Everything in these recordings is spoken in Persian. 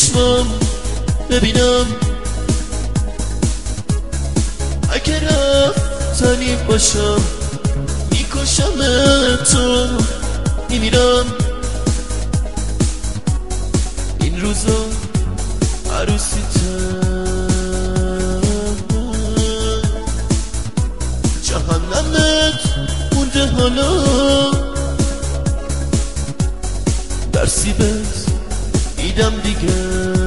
چشمام ببینم. اگه رفتنی باشم می‌کشم تو میمیرم. این روزا عروسیتم جهنمت مونده حالا. در سیبت دیدم دیگه.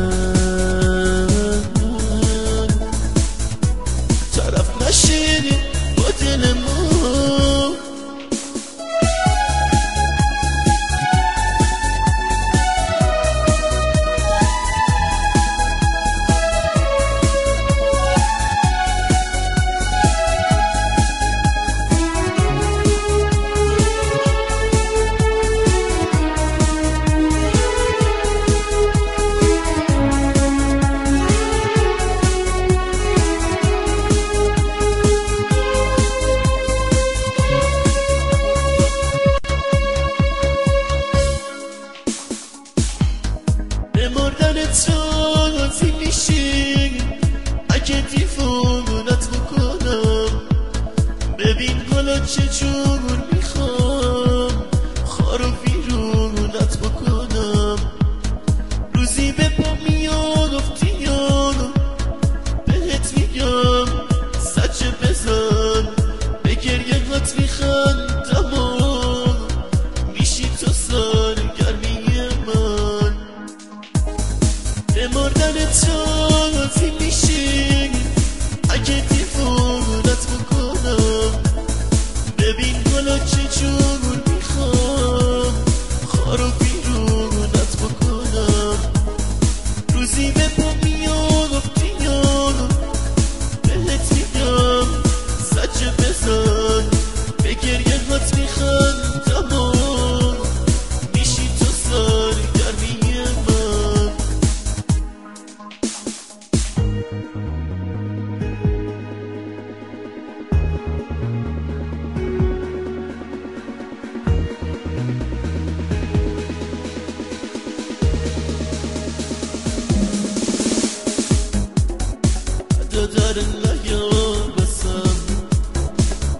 نیابسم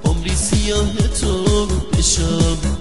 عمری سیاه تو بشم.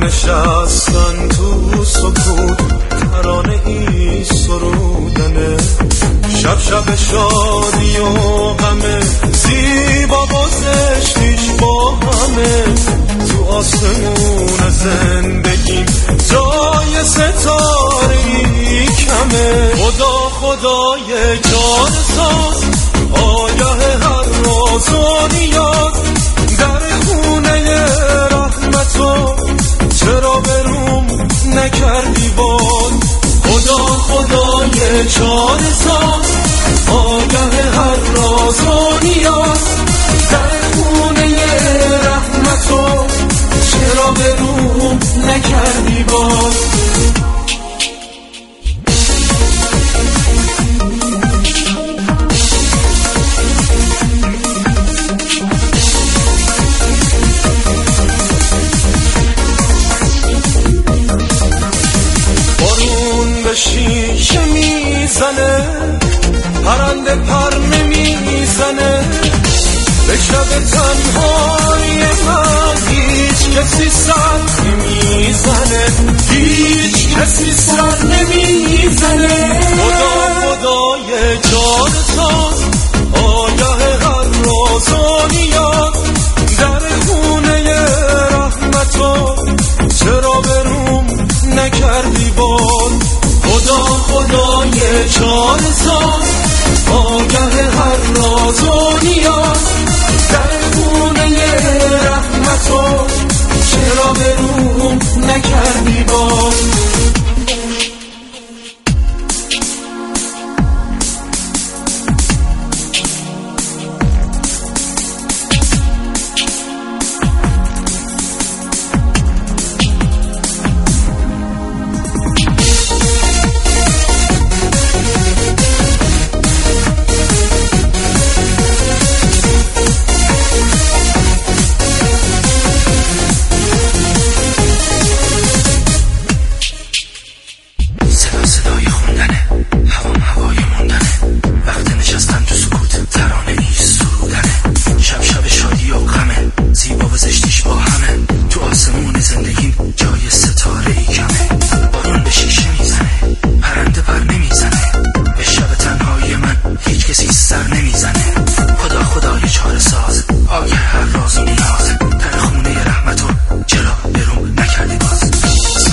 نشستن تو سکوت ترانه ای سرودنه شب شب شادی و غمه زیبا بازشتیش با همه. تو آسمون زندگی جای ستاره ای کمه. خدا خدای جان ساز آگه کسی سر نمی‌زنه. خدا خدای جان ساز هر راز و نیاز. در خونه رحمتو چرا بروم نکردی باد خدا خدای جان ساز آگه هر راز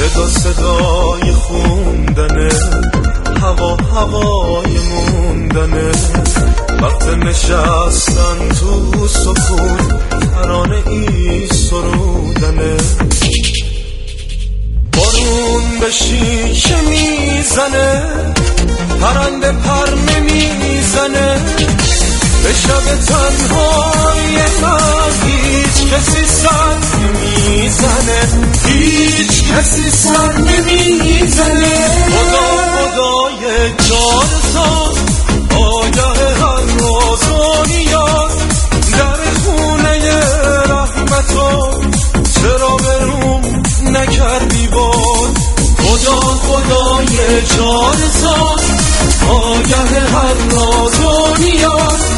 صدا صدای خوندنه. هوا هوای موندنه. وقت نشستن تو سکوت ترانه ای سرودنه. بارون به شیشه می‌زنه پرنده پر نمی‌زنه. به شب تنهای من هیچ کسی سر نمی‌زنه. هیچ کسی سر نمی‌زنه. خدا خدای جان ساز آگه هر رازانیان در خونه رحمتان چرا به روم نکردی باد. خدا خدای جان ساز آگه هر نیاز؟